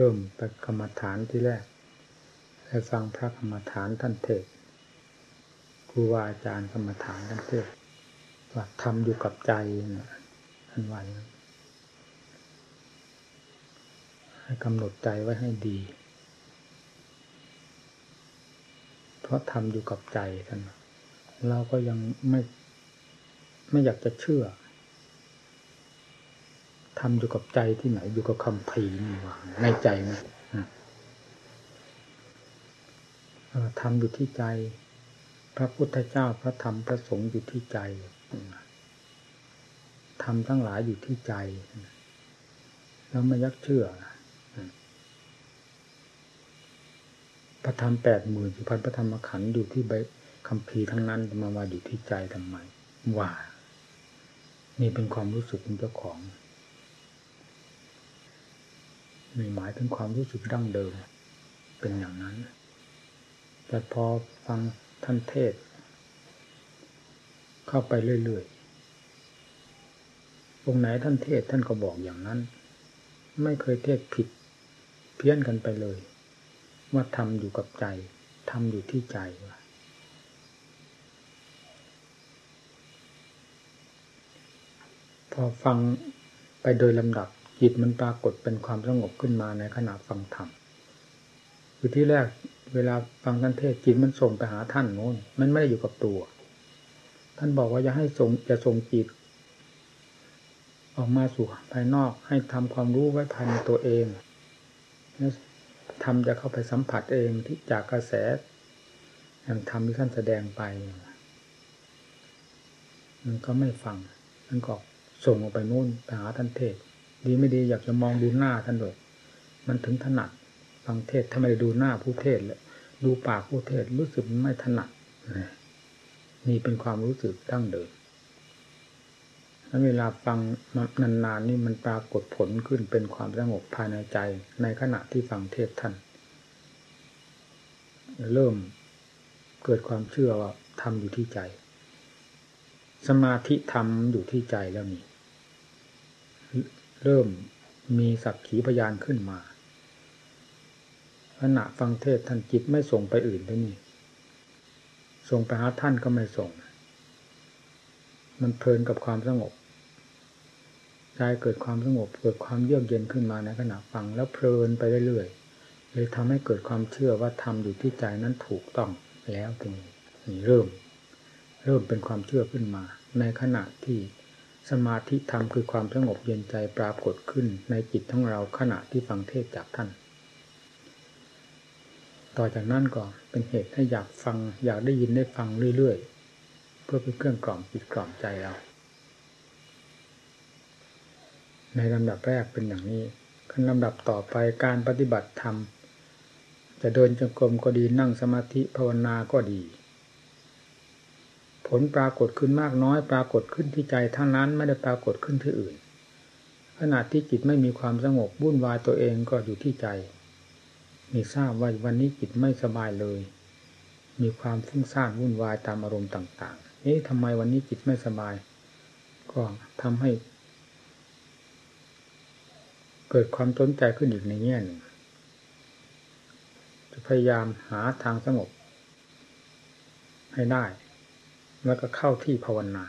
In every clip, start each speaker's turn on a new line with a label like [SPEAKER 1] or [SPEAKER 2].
[SPEAKER 1] ริ่มไปกรรมฐานที่แรกให้ฟังพระกรรมฐานท่านเทศครูบาอาจารย์กรรมฐานท่านเทศว่าทำอยู่กับใจท่านวันให้กำหนดใจไว้ให้ดี เพราะทำอยู่กับใจท่านเราก็ยังไม่ไม่อยากจะเชื่อ ทำอยู่กับใจที่ไหนอยู่กับคำพีนี่ว่าในใจนะทำอยู่ที่ใจ พระพุทธเจ้าพระธรรมพระสงฆ์อยู่ที่ใจทำทั้งหลายอยู่ที่ใจ แล้วไม่ยักเชื่อพระธรรมแปดหมื่นสุพันพระธรรมขันธ์อยู่ที่ใบคำพีทั้งนั้นมาว่าอยู่ที่ใจทำไมว่านี่เป็นความรู้สึกของเจ้าของ มีหมายถึงความรู้สึกดั้งเดิม เป็นอย่างนั้น แต่พอฟังท่านเทศ เข้าไปเรื่อยๆองไหนท่านเทศท่านก็บอกอย่างนั้น ไม่เคยเทศผิด เพี้ยนกันไปเลย ว่าทำอยู่กับใจทำอยู่ที่ใจว่าพอฟังไปโดยลำดับ จิตมันปรากฏเป็นความสงบขึ้นมาในขณะฟังธรรมคือที่แรกเวลาฟังท่านเทศจิตมันส่งไปหาท่านโน้น มันไม่ได้อยู่กับตัว ท่านบอกว่าจะให้ส่งจะส่งจิต ออกมาสู่ภายนอกให้ทำความรู้ไว้ภายในตัวเองแล้วทำจะเข้าไปสัมผัสเองที่จากกระแสแห่งธรรมที่ท่านแสดงไป มันก็ไม่ฟังมันก็ส่งออกไปนู่นไปหาท่านเทศ ดีไม่ดีอยากจะมองดูหน้าท่านด้วยมันถึงถนัดฟังเทศทำไมดูหน้าผู้เทศเลยดูปากผู้เทศรู้สึกไม่ถนัดนี่เป็นความรู้สึกตั้งเดิมแล้วเวลาฟังนานๆนี่มันปรากฏผลขึ้นเป็นความสงบภายในใจ ในขณะที่ฟังเทศท่าน เริ่มเกิดความเชื่อว่าทำอยู่ที่ใจ สมาธิทำอยู่ที่ใจแล้วนี่ เริ่มมีสักขีพยานขึ้นมาขณะฟังเทศท่านจิตไม่ส่งไปอื่นด้วยนี่ ส่งไปหาท่านก็ไม่ส่ง มันเพลินกับความสงบใจเกิดความสงบเกิดความเยือกเย็นขึ้นมาในขณะฟังแล้วเพลินไปเรื่อยๆเลยทำให้เกิดความเชื่อว่าทำอยู่ที่ใจนั้นถูกต้องแล้วตรงนี้เริ่ม เริ่มเป็นความเชื่อขึ้นมา ในขณะที่ สมาธิธรรมคือความสงบเย็นใจปรากฏขึ้นในจิตของเราขณะที่ฟังเทศจากท่าน ต่อจากนั้นก็เป็นเหตุให้อยากฟังอยากได้ยินได้ฟังเรื่อยๆ เพื่อเป็นเครื่องกล่อมจิตกล่อมใจเรา ในลำดับแรกเป็นอย่างนี้ขั้นลำดับต่อไปการปฏิบัติธรรม จะเดินจงกรมก็ดีนั่งสมาธิภาวนาก็ดี ผลปรากฏขึ้นมากน้อย ปรากฏขึ้นที่ใจทั้งนั้นไม่ได้ปรากฏขึ้นที่อื่น ขณะที่จิตไม่มีความสงบวุ่นวายตัวเองก็อยู่ที่ใจ มีทราบว่าวันนี้จิตไม่สบายเลย มีความฟุ้งซ่านวุ่นวายตามอารมณ์ต่าง ๆ เอ๊ะทำไมวันนี้จิตไม่สบาย ก็ทำให้ เกิดความสนใจขึ้นอีกในแง่หนึ่งจะพยายามหาทางสงบให้ได้ แล้วก็เข้าที่ภาวนา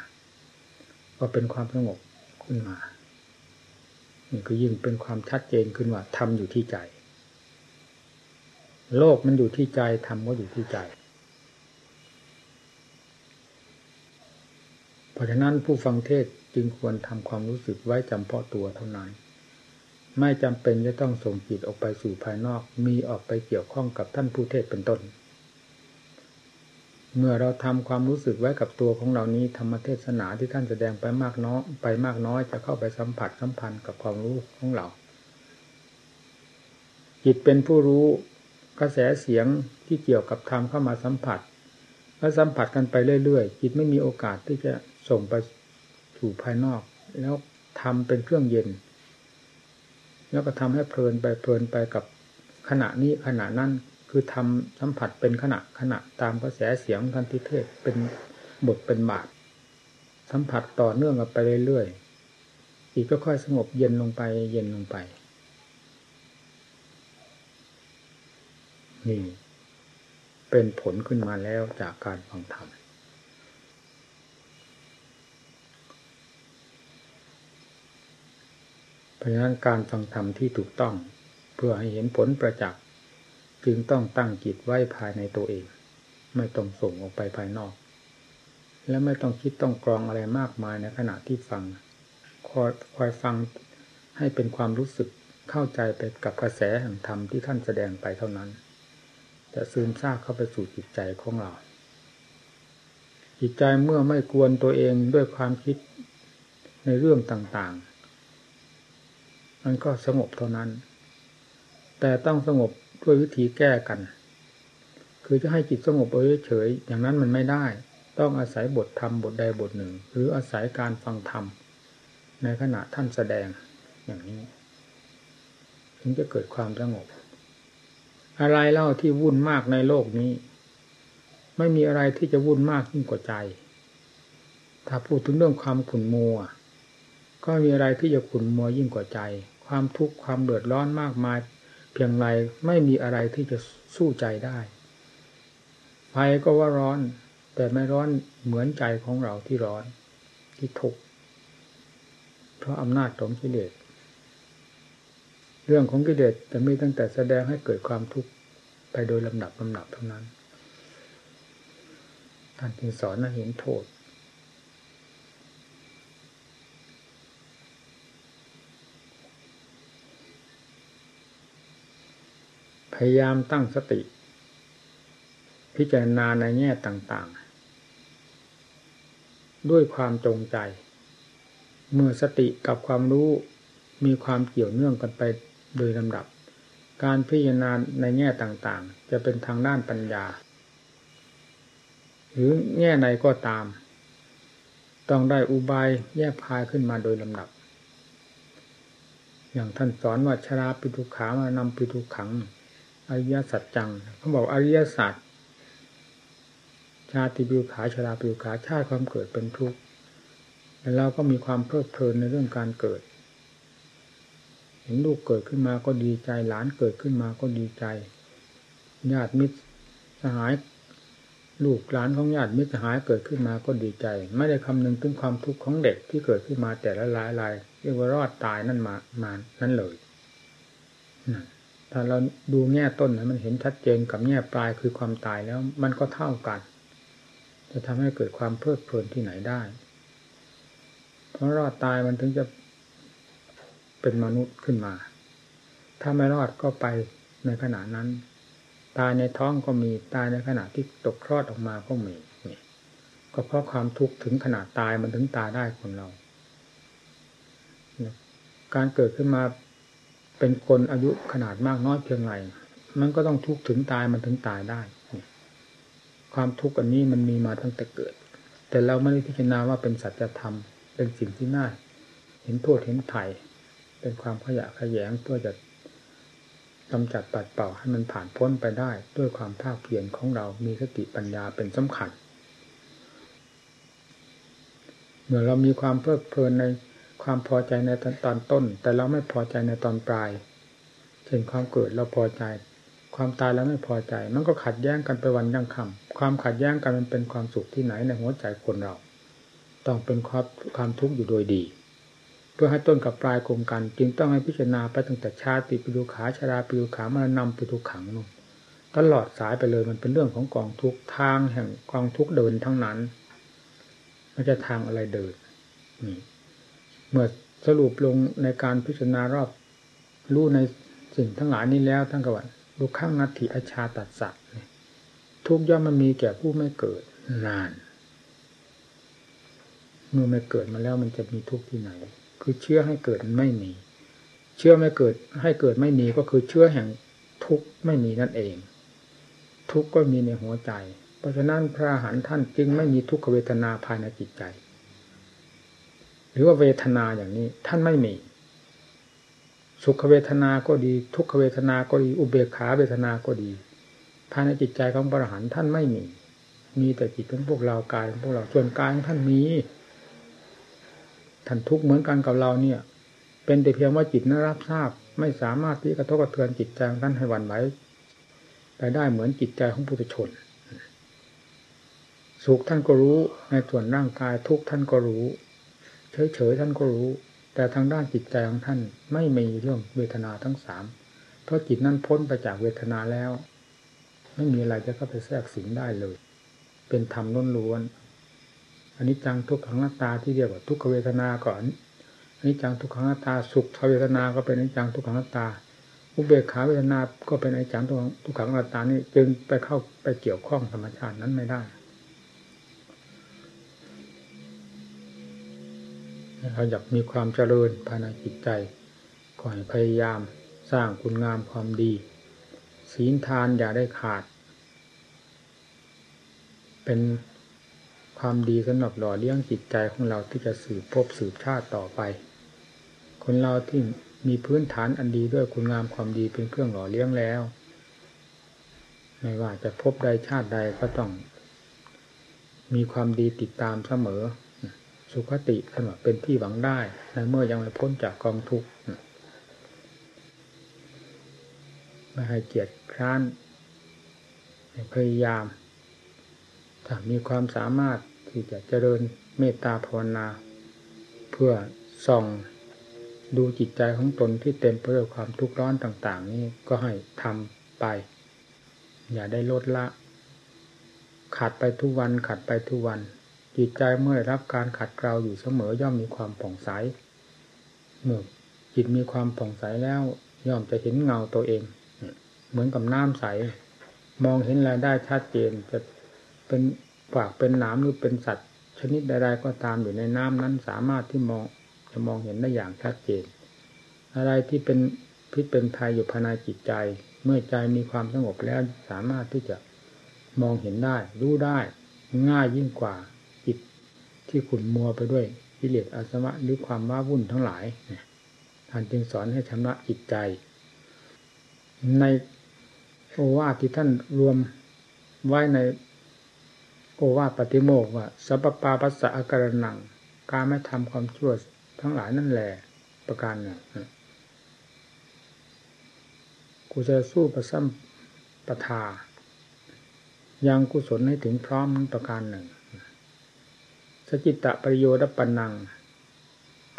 [SPEAKER 1] ก็เป็นความสงบขึ้นมานี่ก็ยิ่งเป็นความชัดเจนขึ้นว่าทำอยู่ที่ใจ โลกมันอยู่ที่ใจทำก็อยู่ที่ใจ เพราะฉะนั้นผู้ฟังเทศจึงควรทำความรู้สึกไว้จำเพาะตัวเท่านั้น ไม่จำเป็นจะต้องส่งจิตออกไปสู่ภายนอก มีออกไปเกี่ยวข้องกับท่านผู้เทศเป็นต้น เมื่อเราทำความรู้สึกไว้กับตัวของเรานี้ธรรมเทศนาที่ท่านแสดงไปมากน้อยไปมากน้อยจะเข้าไปสัมผัสสัมพันธ์กับความรู้ของเรา จิตเป็นผู้รู้กระแสเสียงที่เกี่ยวกับธรรมเข้ามาสัมผัสแล้วสัมผัสกันไปเรื่อยๆจิตไม่มีโอกาสที่จะส่งไปสู่ภายนอก แล้วทำเป็นเครื่องเย็น แล้วก็ทำให้เพลินไปเพลินไปกับขณะนี้ขณะนั้น คือทำสัมผัสเป็นขณะขณะตามกระแสเสียงทันทิเทศเป็นบทเป็นบาท สัมผัสต่อเนื่องกันไปเรื่อยๆอีกก็ค่อยสงบเย็นลงไปเย็นลงไป นี่เป็นผลขึ้นมาแล้วจากการฟังธรรมเพราะฉะนั้นการฟังธรรมที่ถูกต้อง เพื่อให้เห็นผลประจักษ์ จึงต้องตั้งจิตไว้ภายในตัวเอง ไม่ต้องส่งออกไปภายนอก และไม่ต้องคิดต้องกรองอะไรมากมายในขณะที่ฟัง คอยคอยฟังให้เป็นความรู้สึกเข้าใจไปกับกระแสแห่งธรรมที่ท่านแสดงไปเท่านั้น จะซึมซาบเข้าไปสู่จิตใจของเรา จิตใจเมื่อไม่กวนตัวเองด้วยความคิดในเรื่องต่างๆ มันก็สงบเท่านั้น แต่ต้องสงบ ด้วยวิธีแก้กัน คือจะให้จิตสงบเฉยๆอย่างนั้นมันไม่ได้ ต้องอาศัยบทธรรมบทใดบทหนึ่ง หรืออาศัยการฟังธรรมในขณะท่านแสดงอย่างนี้ ถึงจะเกิดความสงบ อะไรเล่าที่วุ่นมากในโลกนี้ ไม่มีอะไรที่จะวุ่นมากยิ่งกว่าใจ ถ้าพูดถึงเรื่องความขุ่นมัว ก็มีอะไรที่จะขุ่นมัวยิ่งกว่าใจ ความทุกข์ความเดือดร้อนมากมาย เพียงไรไม่มีอะไรที่จะสู้ใจได้ ไฟก็ว่าร้อน แต่ไม่ร้อนเหมือนใจของเราที่ร้อนที่ทุกข์เพราะอำนาจของกิเลสเรื่องของกิเลสจะมีตั้งแต่แสดงให้เกิดความทุกข์ไปโดยลำดับลำดับเท่านั้นท่านจึงสอนให้เห็นโทษ พ ยายามตั้งสติ พิจารณาในแง่ต่างๆ ด้วยความจงใจ เมื่อสติกับความรู้มีความเกี่ยวเนื่องกันไปโดยลำดับ การพิจารณาในแง่ต่างๆ จะเป็นทางด้านปัญญา หรือแง่ใดก็ตาม ต้องได้อุบายแยกพายขึ้นมาโดยลำดับอย่างท่านสอนว่าชราปิทุขามานำปิทุขัง อริยสัจจังเขาบอกอริยสัจชาติปิวขาชราปิวขาชาติความเกิดเป็นทุกข์แล้วเราก็มีความเพลิดเพลินในเรื่องการเกิด เห็นลูกเกิดขึ้นมาก็ดีใจหลานเกิดขึ้นมาก็ดีใจญาติมิตรสหายลูกหลานของญาติมิตรสหายเกิดขึ้นมาก็ดีใจ ไม่ได้คำนึงถึงความทุกข์ของเด็กที่เกิดขึ้นมาแต่ละรายรายเรียกว่ารอดตายนั่นมามานั่นเลย ถ้าเราดูแง่ต้นมันเห็นชัดเจนกับแง่ปลายคือความตายแล้ว มันก็เท่ากัน จะทำให้เกิดความเพลิดเพลินที่ไหนได้ เพราะรอดตายมันถึงจะเป็นมนุษย์ขึ้นมา ถ้าไม่รอดก็ไปในขณะนั้น ตายในท้องก็มีตายในขณะที่ตกคลอดออกมาก็มีก็เพราะความทุกข์ถึงขนาดตายมันถึงตายได้คนเรา การเกิดขึ้นมา เป็นคนอายุขนาดมากน้อยเพียงไรมันก็ต้องทุกข์ถึงตายมันถึงตายได้ ความทุกข์อันนี้มันมีมาตั้งแต่เกิด แต่เราไม่ได้พิจารณาว่าเป็นสัจธรรม เป็นสิ่งที่น่าเห็นโทษเห็นไถ่เป็นความขยะขยงเพื่อจะกำจัดปัดเป่าให้มันผ่านพ้นไปได้ ด้วยความภาคเพียรของเรามีสติปัญญาเป็นสำคัญ เมื่อเรามีความเพลิดเพลินใน ความพอใจในตอนต้น แต่เราไม่พอใจในตอนปลายเช่นความเกิดเราพอใจ ความตายแล้วไม่พอใจ มันก็ขัดแย้งกันไปวันยังคำความขัดแย้งกันมันเป็นความสุขที่ไหนในหัวใจคนเรา ต้องเป็นความความทุกข์อยู่โดยดี เพื่อให้ต้นกับปลายโครงกัน จึงต้องให้พิจารณาไปตั้งแต่ชาติปิดูขาชาราปิดูขามานำปิดูขังลงตลอดสายไปเลยมันเป็นเรื่องของกองทุกทางแห่งกองทุกเดินทั้งนั้นไม่จะทางอะไรเดินนี่ เมื่อสรุปลงในการพิจารณารอบรู้ในสิ่งทั้งหลายนี้แล้วทั้งกวันดูข้างนัตถิอชาตัดสัตว์ทุกย่อมมันมีแก่ผู้ไม่เกิดนาน เมื่อไม่เกิดมาแล้วมันจะมีทุกข์ที่ไหน คือเชื่อให้เกิดไม่มี เชื่อไม่เกิดให้เกิดไม่มีก็คือเชื่อแห่งทุกข์ไม่มีนั่นเอง ทุกข์ก็มีในหัวใจ เพราะฉะนั้นพระหันท่านจึงไม่มีทุกขเวทนาภายในจิตใจ หรือว่าเวทนาอย่างนี้ ท่านไม่มี สุขเวทนาก็ดี ทุกขเวทนาก็ดี อุเบกขาเวทนาก็ดีภายในจิตใจของพระอรหันต์ท่านไม่มี มีแต่จิตของพวกเรากายของพวกเราส่วนกายของท่านมีท่านทุกข์เหมือนกันกับเราเนี่ย เป็นแต่เพียงว่าจิตนั้นรับทราบ ไม่สามารถที่กระทบกระเทือนจิตใจของท่านให้หวั่นไหวไปได้เหมือนจิตใจของปุถุชนสุขท่านก็รู้ในส่วนร่างกายทุกท่านก็รู้ เฉยๆท่านก็รู้ แต่ทางด้านจิตใจของท่านไม่มีเรื่องเวทนาทั้งสามเพราะจิตนั้นพ้นไปจากเวทนาแล้ว ไม่มีอะไรจะเข้าไปแทรกสิงได้เลย เป็นธรรมล้วนๆอันนี้จังทุกขังหน้าตาที่เรียกว่าทุกขเวทนาก่อนอันนี้จังทุกขังหน้าตาสุขเวทนาก็เป็นอนิจจังทุกขังหน้าตาอุเบกขาเวทนาก็เป็นอนิจจังทุกขังหน้าตานี่จึงไปเข้าไปเกี่ยวข้องธรรมชาตินั้นไม่ได้ เราอยากมีความเจริญภายในจิตใจก็ให้พยายามสร้างคุณงามความดี ศีลทานอย่าได้ขาด เป็นความดีสำหรับหล่อเลี้ยงจิตใจของเราที่จะสืบพบสืบชาติต่อไป คนเราที่มีพื้นฐานอันดีด้วยคุณงามความดีเป็นเครื่องหล่อเลี้ยงแล้ว ไม่ว่าจะพบใดชาติใดก็ต้อง มีความดีติดตามเสมอ สุขติสำหรับเป็นที่หวังได้ในเมื่อยังไม่พ้นจากกองทุกข์ไม่ให้เกียรติคร้านพยายามถ้ามีความสามารถที่จะเจริญเมตตาภาวนา เพื่อส่องดูจิตใจของตนที่เต็มไปด้วยความทุกข์ร้อนต่าง ๆ นี้ก็ให้ทำไป อย่าได้ลดละขัดไปทุกวันขัดไปทุกวัน จิตใจเมื่อรับการขัดเกลาอยู่เสมอย่อมมีความผ่องใส เมื่อจิตมีความผ่องใสแล้ว ย่อมจะเห็นเงาตัวเอง เหมือนกับน้ำใส มองเห็นอะไรได้ชัดเจนจะเป็นฝากเป็นน้ำหรือเป็นสัตว์ ชนิดใดๆก็ตามอยู่ในน้ำนั้นสามารถที่มองจะมองเห็นได้อย่างชัดเจน อะไรที่เป็นพิษเป็นภัยอยู่ภายในจิตใจ เมื่อใจมีความสงบแล้วสามารถที่จะมองเห็นได้ รู้ได้ ง่ายยิ่งกว่า ที่ขุ่นมัวไปด้วยกิเลสอาสวะหรือความว้าวุ่นทั้งหลายท่านจึงสอนให้ชำระจิตใจ ในโอวาทที่ท่านรวมไว้ในโอวาทปฏิโมกว่าสัพปาปัสสะอาการนัง การไม่ทำความชั่วทั้งหลายนั่นแหละประการหนึ่งกูจะสู้ประซ้ำประทายังกุศลให้ถึงพร้อมประการหนึ่ง สจิตตะประโยชน์ปัญนัง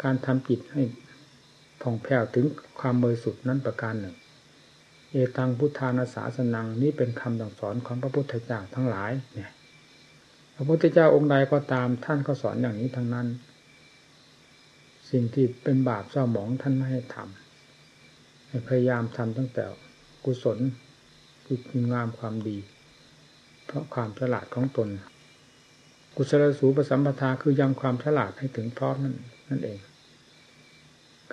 [SPEAKER 1] การทำจิตให้ผ่องแผ้วถึงความบริสุทธิ์นั้นประการหนึ่ง เอตังพุทธานาสาสนังนี้เป็นคำสั่งสอนของพระพุทธเจ้าทั้งหลายเนี่ยพระพุทธเจ้าองค์ใดก็ตามท่านก็สอนอย่างนี้ทั้งนั้น สิ่งที่เป็นบาปเศร้าหมองท่านไม่ให้ทำให้พยายามทำตั้งแต่กุศลคือคุณงามความดี เพราะความฉลาดของตน กุศลสูปสัมปทาคือยังความฉลาดให้ถึงพร้อมนั่นนั่นเอง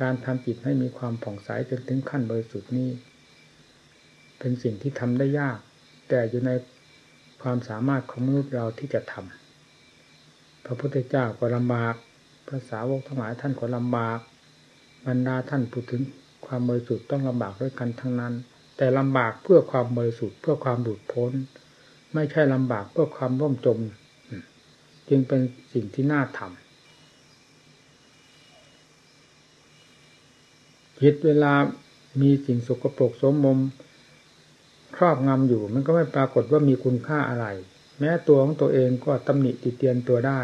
[SPEAKER 1] การทำจิตให้มีความผ่องใสจนถึงขั้นบริสุทธิ์นี้ เป็นสิ่งที่ทำได้ยาก แต่อยู่ในความสามารถของมนุษย์เราที่จะทำพระพุทธเจ้าก็ลำบากภาษาวกทั้งหลายท่านก็ลำบาก บรรดาท่านพูดถึงความบริสุทธิ์ต้องลำบากด้วยกันทั้งนั้น แต่ลำบากเพื่อความบริสุทธิ์เพื่อความหลุดพ้น ไม่ใช่ลำบากเพื่อความร่มจม จึงเป็นสิ่งที่น่าทำจิตเวลามีสิ่งสกปรกสมมมครอบงำอยู่ มันก็ไม่ปรากฏว่ามีคุณค่าอะไร แม้ตัวของตัวเองก็ตำหนิติเตียนตัวได้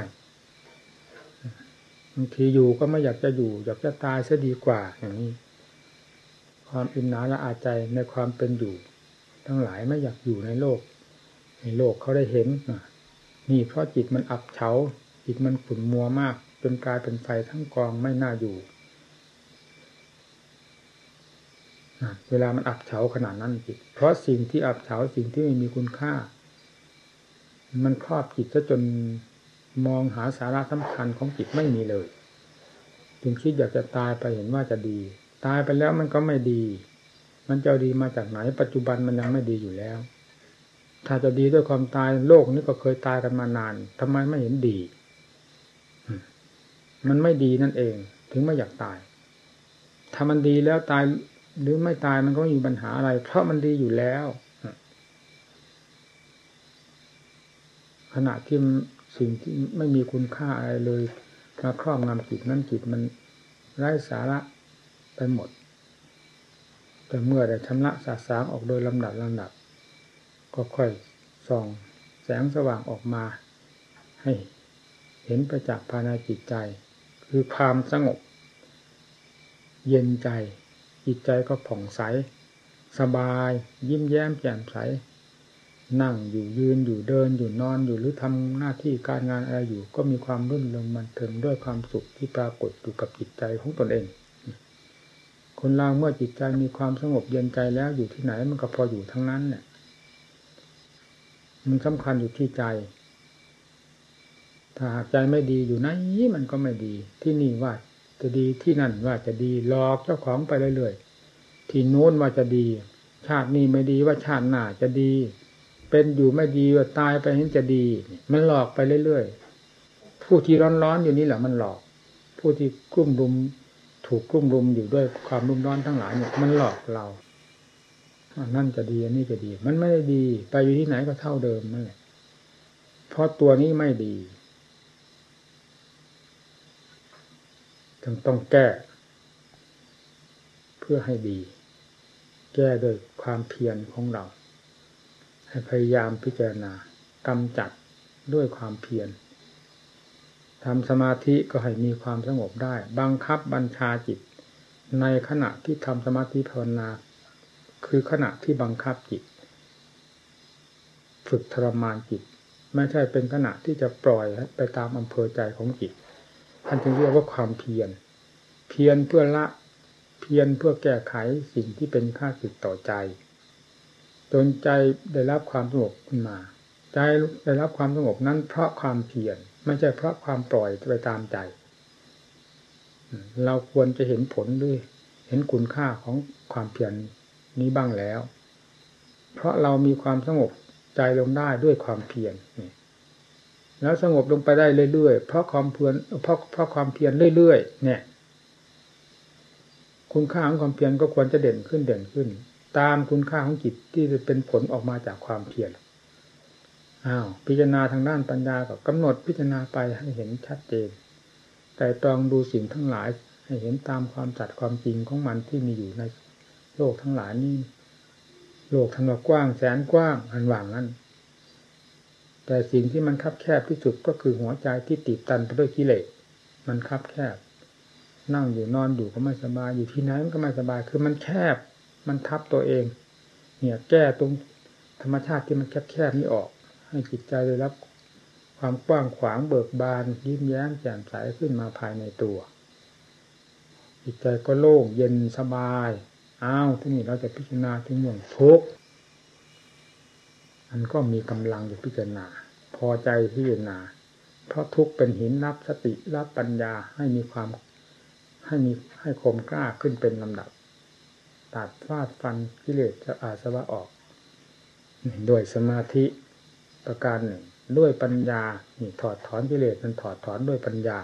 [SPEAKER 1] บางทีอยู่ก็ไม่อยากจะอยู่ อยากจะตายซะดีกว่าอย่างนี้ ความอินนาละอาใจในความเป็นอยู่ ทั้งหลายไม่อยากอยู่ในโลก ในโลกเขาได้เห็น นี่เพราะจิตมันอับเฉาจิตมันขุ่นมัวมากจนกลายเป็นไฟทั้งกองไม่น่าอยู่เวลามันอับเฉาขนาดนั้นจิต เพราะสิ่งที่อับเฉาสิ่งที่ไม่มีคุณค่า มันครอบจิตซะจนมองหาสาระสำคัญของจิตไม่มีเลย จึงคิดอยากจะตายไปเห็นว่าจะดี ตายไปแล้วมันก็ไม่ดี มันจะดีมาจากไหนปัจจุบันมันยังไม่ดีอยู่แล้ว ถ้าจะดีด้วยความตายโลกนี้ก็เคยตายกันมานานทำไมไม่เห็นดี มันไม่ดีนั่นเอง ถึงไม่อยากตาย ถ้ามันดีแล้วตายหรือไม่ตายมันก็ไม่มีปัญหาอะไร เพราะมันดีอยู่แล้ว ขณะที่สิ่งที่ไม่มีคุณค่าอะไรเลยมาครอบงำจิตนั้นจิตมันไร้สาระไปหมด แต่เมื่อได้ชำระสาสางออกโดยลำดับลำดับ ก็ค่อยส่องแสงสว่างออกมา ให้เห็นประจักษ์ภายในจิตใจ คือความสงบ เย็นใจ จิตใจก็ผ่องใส สบายยิ้มแย้มแจ่มใส นั่งอยู่ยืนอยู่เดินอยู่นอนอยู่หรือทำหน้าที่การงานอะไรอยู่ ก็มีความรื่นเริงมันเทิงด้วยความสุขที่ปรากฏอยู่กับจิตใจของตนเอง คนเราเมื่อจิตใจมีความสงบเย็นใจแล้วอยู่ที่ไหนมันก็พออยู่ทั้งนั้นเนี่ย มันสำคัญอยู่ที่ใจ ถ้าหากใจไม่ดีอยู่ไหนมันก็ไม่ดี ที่นี่ว่าจะดีที่นั่นว่าจะดีหลอกเจ้าของไปเรื่อยๆที่โน้นว่าจะดี ชาตินี้ไม่ดีว่าชาติหน้าจะดี เป็นอยู่ไม่ดีว่าตายไปเห็นจะดี มันหลอกไปเรื่อยๆผู้ที่ร้อนๆอยู่นี่แหละมันหลอก ผู้ที่กลุ่มรุม ถูกกลุ่มรุมอยู่ด้วยความรุ่มร้อนทั้งหลายเนี่ยมันหลอกเรา นั่นจะดีอันนี้จะดี มันไม่ได้ดี ไปอยู่ที่ไหนก็เท่าเดิมนั่นแหละเพราะตัวนี้ไม่ดีจึงต้องแก้ เพื่อให้ดี แก้โดยความเพียรของเรา ให้พยายามพิจารณากำจัดด้วยความเพียรทำสมาธิก็ให้มีความสงบได้ บังคับบัญชาจิต ในขณะที่ทำสมาธิภาวนา คือขณะที่บังคับจิต ฝึกทรมานจิต ไม่ใช่เป็นขณะที่จะปล่อยไปตามอำเภอใจของจิตท่านจึงเรียกว่าความเพียร เพียรเพื่อละ เพียรเพื่อแก้ไขสิ่งที่เป็นค่าสึกต่อใจ จนใจได้รับความสงบขึ้นมา ใจได้รับความสงบนั้นเพราะความเพียร ไม่ใช่เพราะความปล่อยไปตามใจ เราควรจะเห็นผลด้วย เห็นคุณค่าของความเพียร นี้บ้างแล้ว เพราะเรามีความสงบใจลงได้ด้วยความเพียรแล้วสงบลงไปได้เรื่อยๆเพราะความเพียรเพราะเพราะความเพียรเรื่อยๆเนี่ย คุณค่าของความเพียรก็ควรจะเด่นขึ้นเด่นขึ้น ตามคุณค่าของจิตที่จะเป็นผลออกมาจากความเพียรอ้าวพิจารณาทางด้านปัญญาก็กำหนดพิจารณาไปให้เห็นชัดเจน แต่ตรองดูสิ่งทั้งหลายให้เห็นตามความจัดความจริงของมันที่มีอยู่ใน โลกทั้งหลายนี่โลกทั้งกว้างแสนกว้างอันว่างนั้น แต่สิ่งที่มันคับแคบที่สุดก็คือหัวใจที่ติดตันไปด้วยกิเลสมันคับแคบ นั่งอยู่นอนอยู่ก็ไม่สบายอยู่ที่ไหนมันก็ไม่สบายคือมันแคบ มันทับตัวเอง เนี่ยแก้ตรงธรรมชาติที่มันแคบแคบนี้ออก ให้จิตใจได้รับความกว้างขวางเบิกบานยิ้มแย้มแจ่มใสขึ้นมาภายในตัวจิตใจก็โล่งเย็นสบาย อ้าวที่นี่เราจะพิจารณาถึงเรื่องทุกข์มันก็มีกำลังจะพิจารณา พอใจพิจารณา เพราะทุกข์เป็นหินรับสติรับปัญญาให้มีความให้มีให้คมกล้าขึ้นเป็นลำดับ ตัดฟาดฟันกิเลสจะอาสวะออกด้วยสมาธิประการหนึ่ง ด้วยปัญญานี่ถอดถอนกิเลสมันถอดถอนด้วยปัญญา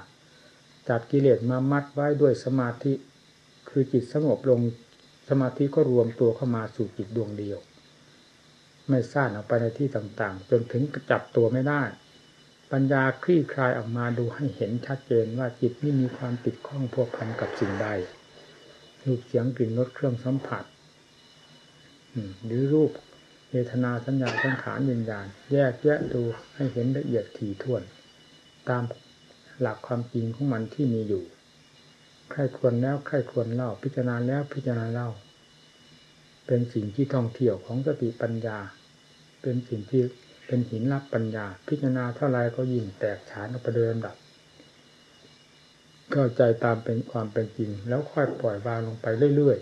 [SPEAKER 1] จับกิเลสมามัดไว้ด้วยสมาธิ คือจิตสงบลง สมาธิก็รวมตัวเข้ามาสู่จิตดวงเดียว ไม่ซ่านออกไปในที่ต่างๆ จนถึงจับตัวไม่ได้ ปัญญาคลี่คลายออกมาดูให้เห็นชัดเจนว่าจิตนี่มีความติดข้องพัวพันกับสิ่งใดรูปเสียงกลิ่นรสเครื่องสัมผัสหรือรูปเวทนาสัญญาสังขารวิญญาณ แยกแยะดูให้เห็นละเอียดถี่ถ้วน ตามหลักความจริงของมันที่มีอยู่ ใครควรแล้วใครควรเล่า พิจารณาแล้วพิจารณาเล่า เป็นสิ่งที่ท่องเที่ยวของสติปัญญา เป็นสิ่งที่เป็นหินรับปัญญา พิจารณาเท่าไรก็ยิ่งแตกฉานออกไปเดินดับเข้าใจตามเป็นความเป็นจริง แล้วค่อยปล่อยวางลงไปเรื่อย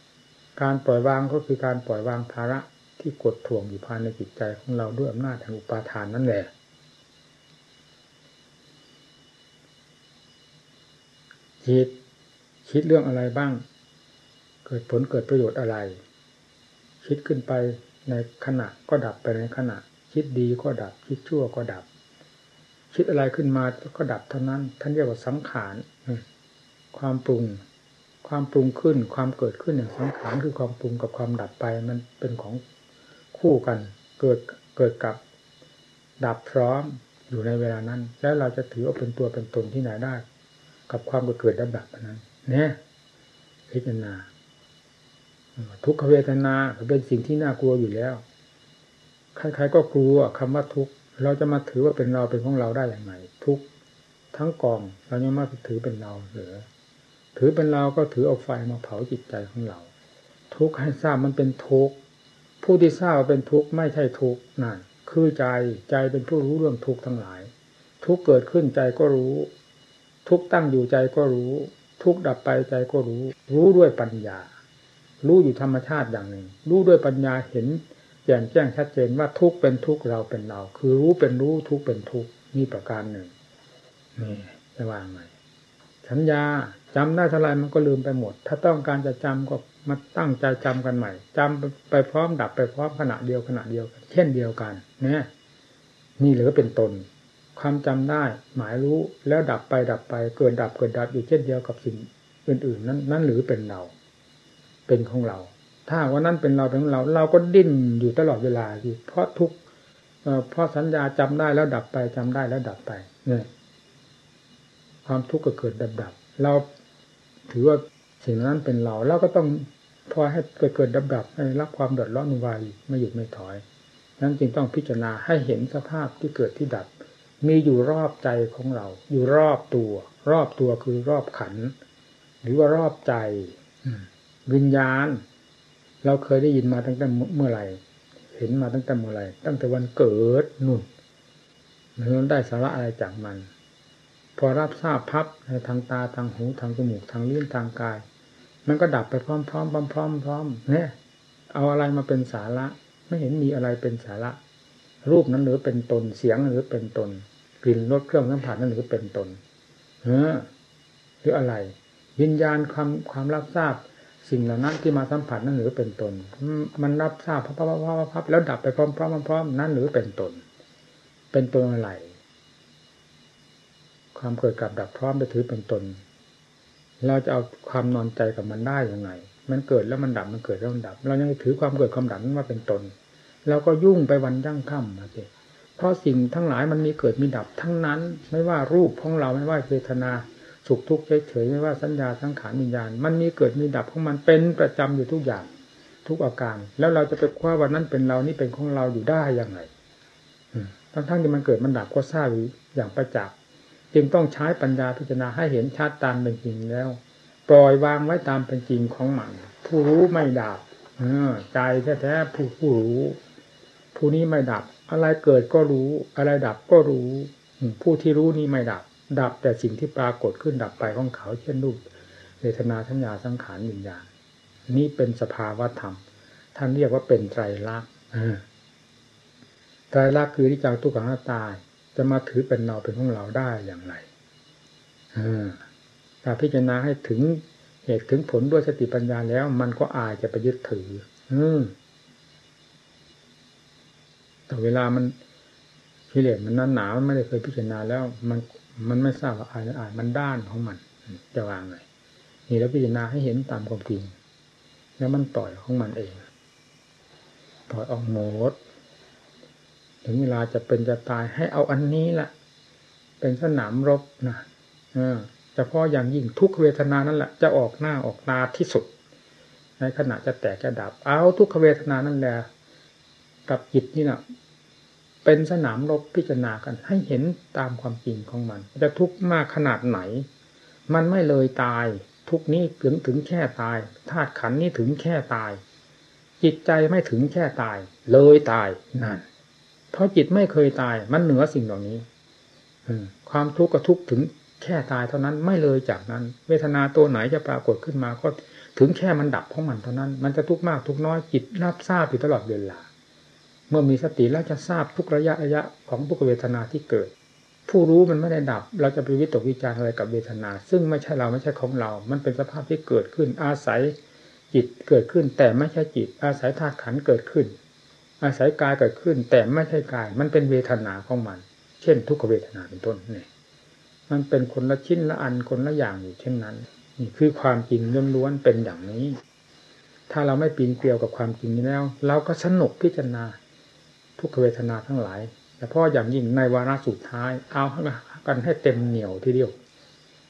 [SPEAKER 1] ๆ การปล่อยวางก็คือการปล่อยวางภาระที่กดถ่วงอยู่ภายในจิตใจของเราด้วยอำนาจแห่งอุปาทานนั่นแหละจิต คิดเรื่องอะไรบ้าง เกิดผลเกิดประโยชน์อะไร คิดขึ้นไปในขณะก็ดับไปในขณะ คิดดีก็ดับ คิดชั่วก็ดับ คิดอะไรขึ้นมาก็ดับเท่านั้น ท่านเรียกว่าสังขารความปรุง ความปรุงขึ้น ความเกิดขึ้นอย่างสังขารคือความปรุงกับความดับไปมันเป็นของคู่กัน เกิดเกิดกับดับพร้อมอยู่ในเวลานั้น แล้วเราจะถือว่าเป็นตัวเป็นตนที่ไหนได้ กับความเกิดดับดับนั้น เนี่ยพิจารณาทุกขเวทนาเป็นสิ่งที่น่ากลัวอยู่แล้วใครๆก็กลัวคำว่าทุกข์เราจะมาถือว่าเป็นเราเป็นของเราได้อย่างไรทุกทั้งกองเรายังมาถือเป็นเราเหรือถือเป็นเราก็ถือเอาไฟมาเผาจิตใจของเรา ทุกข์ให้ทราบมันเป็นทุกข์ผู้ที่ทราบว่าเป็นทุกข์ไม่ใช่ทุกข์นั่นคือใจใจเป็นผู้รู้เรื่องทุกข์ทั้งหลาย ทุกข์เกิดขึ้นใจก็รู้ ทุกข์ตั้งอยู่ใจก็รู้ ทุกดับไปใจก็รู้ รู้ด้วยปัญญา รู้อยู่ธรรมชาติอย่างหนึ่ง รู้ด้วยปัญญาเห็นแจ่มแจ้งชัดเจนว่าทุกเป็นทุกเราเป็นเรา คือรู้เป็นรู้ทุกเป็นทุกข์มีประการหนึ่งนี่จะวางไหมสัญญาจำได้เท่าไรมันก็ลืมไปหมด ถ้าต้องการจะจำก็มาตั้งใจจำกันใหม่จำไปพร้อมดับไปพร้อมขณะเดียวขณะเดียวกันเช่นเดียวกันเนี่ยนี่เหลือเป็นตน ความจำได้หมายรู้แล้วดับไปดับไปเกิดดับเกิดดับอยู่เช่นเดียวกับสิ่งอื่นๆ นั้นนั่นหรือเป็นเรา เป็นของเรา ถ้าว่านั้นเป็นเราเป็นของเรา เราก็ดิ้นอยู่ตลอดเวลาที่เพราะทุกเพราะสัญญาจำได้แล้วดับไปจำได้แล้วดับไปเนี่ยความทุกข์ก็เกิดดับดับเราถือว่าสิ่งนั้นเป็นเราเราก็ต้องพอให้ไปเกิดดับดับให้รับความเดือดร้อนวายไม่หยุดไม่ถอยนั้นจึงต้องพิจารณาให้เห็นสภาพที่เกิดที่ดับ มีอยู่รอบใจของเรา อยู่รอบตัว รอบตัวคือรอบขัน หรือว่ารอบใจวิญญาณ เราเคยได้ยินมาตั้งแต่เมื่อไหร่ เห็นมาตั้งแต่เมื่อไหร่ ตั้งแต่วันเกิดนุ่นเราได้สาระอะไรจากมัน พอรับทราบพับในทางตาทางหูทางจมูกทางลิ้นทางกาย มันก็ดับไปพร้อมๆพร้อมพร้อมพร้อมเนี่ยเอาอะไรมาเป็นสาระ ไม่เห็นมีอะไรเป็นสาระ รูปนั้นหรือเป็นตนเสียงหรือเป็นตนกลิ่นรสเครื่องสัมผัสนั้นหรือเป็นตนเออหรืออะไร วิญญาณความความรับทราบ สิ่งเหล่านั้นที่มาสัมผัสนั้นหรือเป็นตน มันรับทราบพับพับพับพับแล้วดับไปพร้อมพร้อมพร้อมนั่นหรือเป็นตน เป็นตัวอะไร ความเกิดกับดับพร้อมไปถือเป็นตน เราจะเอาความนอนใจกับมันได้ยังไง มันเกิดแล้วมันดับมันเกิดแล้วมันดับ เรายังถือความเกิดความดับนั้นว่าเป็นตน เราก็ยุ่งไปวันยั่งค่ำนะสิเพราะสิ่งทั้งหลายมันมีเกิดมีดับทั้งนั้น ไม่ว่ารูปของเราไม่ว่าเวทนาสุขทุกข์เฉยๆไม่ว่าสัญญาสังขารวิญญาณ มันมีเกิดมีดับของมันเป็นประจำอยู่ทุกอย่างทุกอาการ แล้วเราจะไปคว้าวันนั้นเป็นเรานี่เป็นของเราอยู่ได้อยังไงทั้งๆที่มันเกิดมันดับก็ทราบอย่างประจักษ์จึงต้องใช้ปัญญาพิจารณาให้เห็นชัดตามเป็นจริงแล้ว ปล่อยวางไว้ตามเป็นจริงของมันผู้รู้ไม่ดับใจแท้ๆผู้ผู้รู้ ผู้นี้ไม่ดับ อะไรเกิดก็รู้ อะไรดับก็รู้ ผู้ที่รู้นี้ไม่ดับ ดับแต่สิ่งที่ปรากฏขึ้นดับไปของเขา เช่นรูปเวทนาทัญญาสังขารวิญญาณนี่เป็นสภาวะธรรม ท่านเรียกว่าเป็นไตรลักษณ์ไตรลักษณ์คือที่จังทุกขังตาย จะมาถือเป็นเราเป็นของเราได้อย่างไรถ้าพิจารณาให้ถึงเหตุถึงผลด้วยสติปัญญาแล้ว มันก็อายจะไปยึดถือ อื แต่เวลามันพิเรศมันนั้นหนามันไม่ได้เคยพิจารณาแล้ว มันมันไม่ทราบว่าอ่ายอายมันด้านของมัน จะวางไงนี่แล้วพิจารณาให้เห็นตามความจริง แล้วมันปล่อยของมันเองปล่อยออกหมดถึงเวลาจะเป็นจะตายให้เอาอันนี้แหละเป็นสนามรบนะเออเฉพาะอย่างยิ่งทุกเวทนานั่นแหละจะออกหน้าออกตาที่สุด ในขณะจะแตกจะดับ เอาทุกเวทนานั่นแหละ กับจิตนี่นะเป็นสนามรบพิจารณากัน ให้เห็นตามความจริงของมัน จะทุกข์มากขนาดไหน มันไม่เลยตาย ทุกนี้ถึงถึงแค่ตายธาตุขันนี้ถึงแค่ตาย จิตใจไม่ถึงแค่ตาย เลยตายนั่นเพราะจิตไม่เคยตาย มันเหนือสิ่งเหล่านี้ความทุกข์ก็ทุกถึงแค่ตายเท่านั้นไม่เลยจากนั้น เวทนาตัวไหนจะปรากฏขึ้นมาก็ถึงแค่มันดับของมันเท่านั้น มันจะทุกข์มากทุกน้อยจิตรับทราบอยู่ตลอดเวลา เมื่อมีสติแล้วจะทราบทุกระยะระยะของทุกเวทนาที่เกิด ผู้รู้มันไม่ได้ดับ เราจะไปวิตกวิจารอะไรกับเวทนา ซึ่งไม่ใช่เราไม่ใช่ของเรา มันเป็นสภาพที่เกิดขึ้น อาศัยจิตเกิดขึ้น แต่ไม่ใช่จิต อาศัยธาตุขันเกิดขึ้น อาศัยกายเกิดขึ้น แต่ไม่ใช่กาย มันเป็นเวทนาของมัน เช่น ทุกเวทนาเป็นต้นนี่มันเป็นคนละชิ้นละอันคนละอย่างอยู่เช่นนั้นนี่คือความจริงล้วนๆเป็นอย่างนี้ ถ้าเราไม่ปีนเกลียวกับความจริงนี้แล้ว เราก็สนุกพิจารณา ทุกขเวทนาทั้งหลายแต่พ่ออย่างยิ่งในวาระสุดท้าย เอากันให้เต็มเหนียวทีเดียว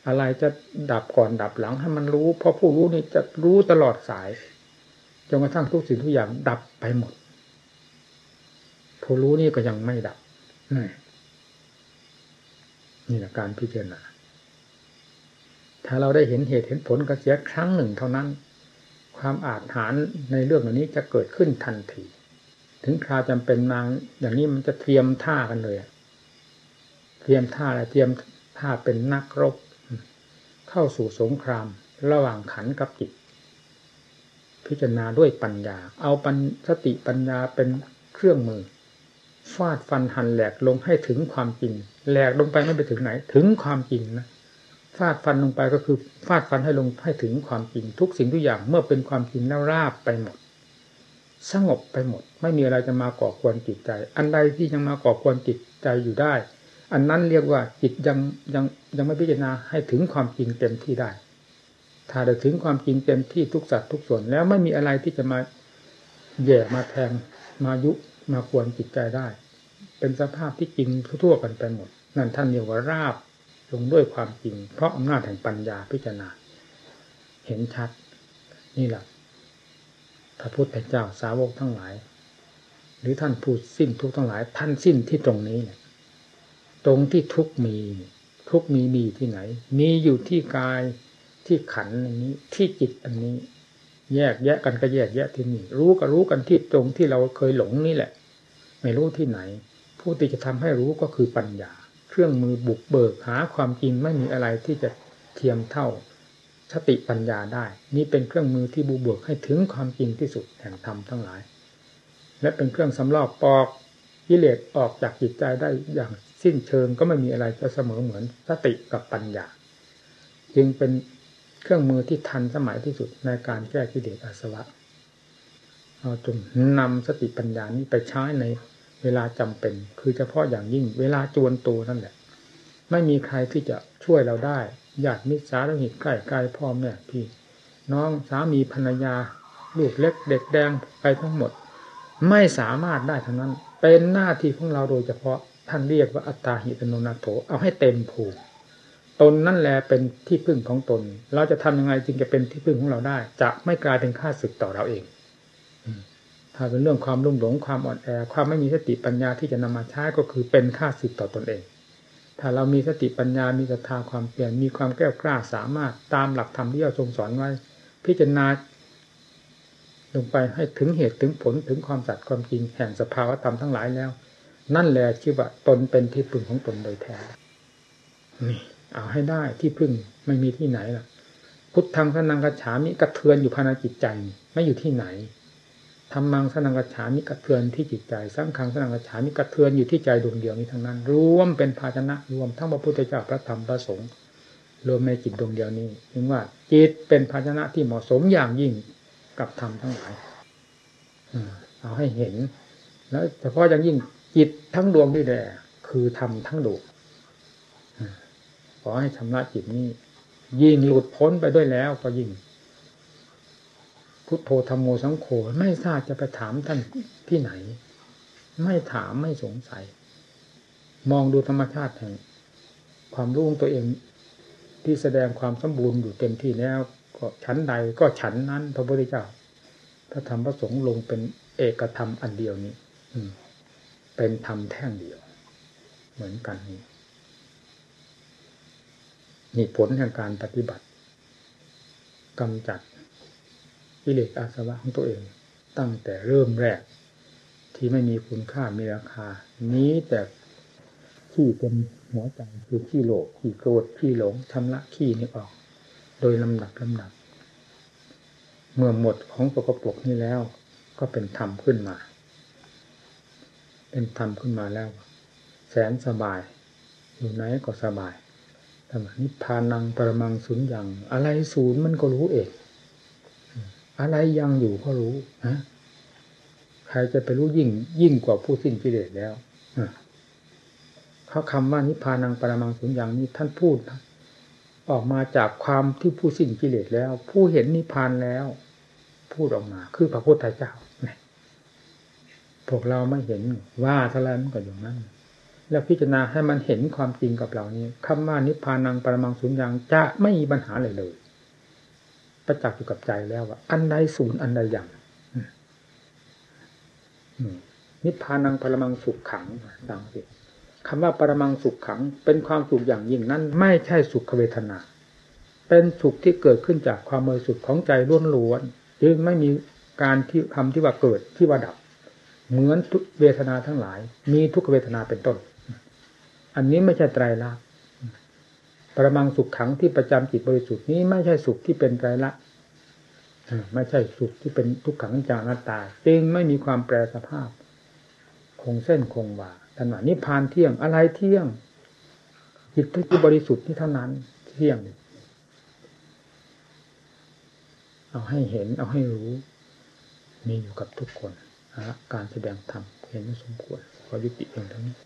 [SPEAKER 1] อะไรจะดับก่อนดับหลังให้มันรู้ เพราะผู้รู้นี่จะรู้ตลอดสายจนกระทั่งทุกสิ่งทุกอย่างดับไปหมด ผู้รู้นี่ก็ยังไม่ดับนี่แหละการพิจารณาถ้าเราได้เห็นเหตุเห็นผลกระเสียครั้งหนึ่งเท่านั้น ความอาจฐานในเรื่องเหล่านี้จะเกิดขึ้นทันที ถึงคราวจำเป็นนางอย่างนี้มันจะเตรียมท่ากันเลยเตรียมท่าอะไรเตรียมท่าเป็นนักรบ เข้าสู่สงคราม ระหว่างขันกับจิต พิจารณาด้วยปัญญา เอาปัญสติปัญญาเป็นเครื่องมือฟาดฟันหันแหลกลงให้ถึงความจริงแหลกลงไปไม่ไปถึงไหน ถึงความจริงนะฟาดฟันลงไปก็คือฟาดฟันให้ลงให้ถึงความจริงทุกสิ่งทุกอย่างเมื่อเป็นความจริงแล้วราบไปหมด สงบไปหมด ไม่มีอะไรจะมาก่อควรจิตใจ อันใดที่ยังมาก่อควรจิตใจอยู่ได้ อันนั้นเรียกว่าจิตยังยังยังไม่พิจารณาให้ถึงความจริงเต็มที่ได้ ถ้าได้ถึงความจริงเต็มที่ทุกสัตว์ทุกส่วน แล้วไม่มีอะไรที่จะมาแย่มาแทงมายุมาควรจิตใจได้ เป็นสภาพที่จริงทั่วกันไปหมด นั่นท่านเรียกว่าราบลงด้วยความจริง เพราะอำนาจแห่งปัญญาพิจารณา เห็นชัด นี่แหละ พระพุทธเจ้าสาวกทั้งหลาย หรือท่านพูดสิ้นทุกทั้งหลาย ท่านสิ้นที่ตรงนี้เนี่ยตรงที่ทุกมี ทุกมีมีที่ไหน มีอยู่ที่กายที่ขันอันนี้ที่จิตอันนี้ แยกแยะกันก็แยกแยะที่นี่รู้ก็รู้กันที่ตรงที่เราเคยหลงนี่แหละ ไม่รู้ที่ไหน ผู้ที่จะทำให้รู้ก็คือปัญญา เครื่องมือบุกเบิกหาความจริงไม่มีอะไรที่จะเทียมเท่า สติปัญญาได้ นี่เป็นเครื่องมือที่บุกเบิกให้ถึงความจริงที่สุดแห่งธรรมทั้งหลาย และเป็นเครื่องสำรอกปอกกิเลสออกจากจิตใจได้อย่างสิ้นเชิงก็ไม่มีอะไรจะเสมอเหมือนสติกับปัญญา จึงเป็นเครื่องมือที่ทันสมัยที่สุดในการแก้กิเลสอาสวะเราจงนำสติปัญญานี้ไปใช้ในเวลาจำเป็น คือเฉพาะอย่างยิ่งเวลาจวนตัวนั่นแหละ ไม่มีใครที่จะช่วยเราได้ ญาติมิตรสารหิตใกล้ไกลพ่อแม่พี่ น้องสามีภรรยา ลูกเล็กเด็กแดงไปทั้งหมด ไม่สามารถได้ทั้งนั้น เป็นหน้าที่ของเราโดยเฉพาะท่านเรียกว่าอัตตาหิตโนนาโถเอาให้เต็มผูกตนนั่นแหละเป็นที่พึ่งของตน เราจะทำยังไงจึงจะเป็นที่พึ่งของเราได้ จะไม่กลายเป็นค่าศึกต่อเราเองถ้าเป็นเรื่องความรุ่มหลงความอ่อนแอ ความไม่มีสติปัญญาที่จะนำมาใช้ก็คือเป็นค่าศึกต่อตนเอง ถ้าเรามีสติปัญญา มีศรัทธาความเปลี่ยน มีความแก้วกล้าสามารถตามหลักธรรมที่เราทรงสอนไว้ พิจารณาลงไปให้ถึงเหตุถึงผลถึงความสัตย์ความจริงแห่งสภาวธรรมทั้งหลายแล้ว นั่นแหละชื่อว่าตนเป็นที่พึ่งของตนโดยแท้นี่เอาให้ได้ที่พึ่งไม่มีที่ไหนล่ะ พุทธังสนังกระฉามิกระเทือนอยู่ภายในจิตใจ ไม่อยู่ที่ไหน ธรรมังสนังกัจฉามิกระเทือนที่จิตใจสังขังสนังกัจฉามิกระเทือนอยู่ที่ใจดวงเดียวนี้ทั้งนั้น รวมเป็นภาชนะรวมทั้งพระพุทธเจ้าพระธรรมพระสงฆ์รวมในจิตดวงเดียวนี้ถึงว่าจิตเป็นภาชนะที่เหมาะสมอย่างยิ่งกับธรรมทั้งหลายเอาให้เห็น แล้วเฉพาะอย่างยิ่งจิตทั้งดวงนี่แหละคือธรรมทั้งดวงขอให้ชำระจิตนี้ยิ่งหลุดพ้นไปด้วยแล้วก็ยิ่ง พุทโธธรรมโมสังโฆไม่ทราบจะไปถามท่านที่ไหน ไม่ถามไม่สงสัย มองดูธรรมชาติแห่งความรู้ของตัวเองที่แสดงความสมบูรณ์อยู่เต็มที่แล้วก็ชั้นใดก็ฉันนั้น พระพุทธเจ้าพระธรรมพระสงฆ์ลงเป็นเอกธรรมอันเดียวนี้ อืม เป็นธรรมแท่งเดียว เหมือนกันนี่นี่ผลแห่งการปฏิบัติกำจัด กิเลสอาสวะของตัวเอง ตั้งแต่เริ่มแรก ที่ไม่มีคุณค่ามีราคา นี้แต่ขี้เป็นหัวใจคือขี้โลภขี้โกรธขี้หลงชำระขี้นี้ออก โดยลำดับลำดับ เมื่อหมดของปกปกนี้แล้ว ก็เป็นธรรมขึ้นมา เป็นธรรมขึ้นมาแล้ว แสนสบาย อยู่ไหนก็สบายธรรมนิพพานังปรมังสุญญ์อย่างอะไรศูนย์มันก็รู้เอง อะไรยังอยู่ก็รู้ฮะใครจะไปรู้ยิ่งยิ่งกว่าผู้สิ้นกิเลสแล้วเขาคำว่านิพพานังปรมังสุญญ์นี้ท่านพูดออกมาจากความที่ผู้สิ้นกิเลสแล้ว ผู้เห็นนิพพานแล้ว พูดออกมา คือพระพุทธเจ้าพวกเราไม่เห็นว่าเท่าไรมันก็อยู่นั้นแล้วพิจารณาให้มันเห็นความจริงกับเรานี้คำว่านิพพานังปรมังสุญญ์จะไม่มีปัญหาเลยเลย ประจักษ์อยู่กับใจแล้วว่าอันใดศูนย์อันใดอย่างนิพพานังปรมังสุขขังดังสิคำว่าปรมังสุขขัง เป็นความสุขอย่างยิ่งนั้น ไม่ใช่สุขเวทนา เป็นสุขที่เกิดขึ้นจากความบริสุทธิ์ของใจล้วนๆจึงไม่มีการที่คำที่ว่าเกิดที่ว่าดับ เหมือนทุกเวทนาทั้งหลาย มีทุกเวทนาเป็นต้น อันนี้ไม่ใช่ไตรลักษณ์ ปรมังสุขขังที่ประจำจิตบริสุทธิ์นี้ไม่ใช่สุขที่เป็นไตรลักษณ์ไม่ใช่สุขที่เป็นทุกขังจานาตาจึงไม่มีความแปรสภาพ คงเส้นคงวาท่านว่านิพพานเที่ยงอะไรเที่ยง จิตที่บริสุทธิ์นี่เท่านั้นเที่ยง เอาให้เห็นเอาให้รู้ มีอยู่กับทุกคน การแสดงธรรมเห็นสมควรขอยุติเพียงเท่านี้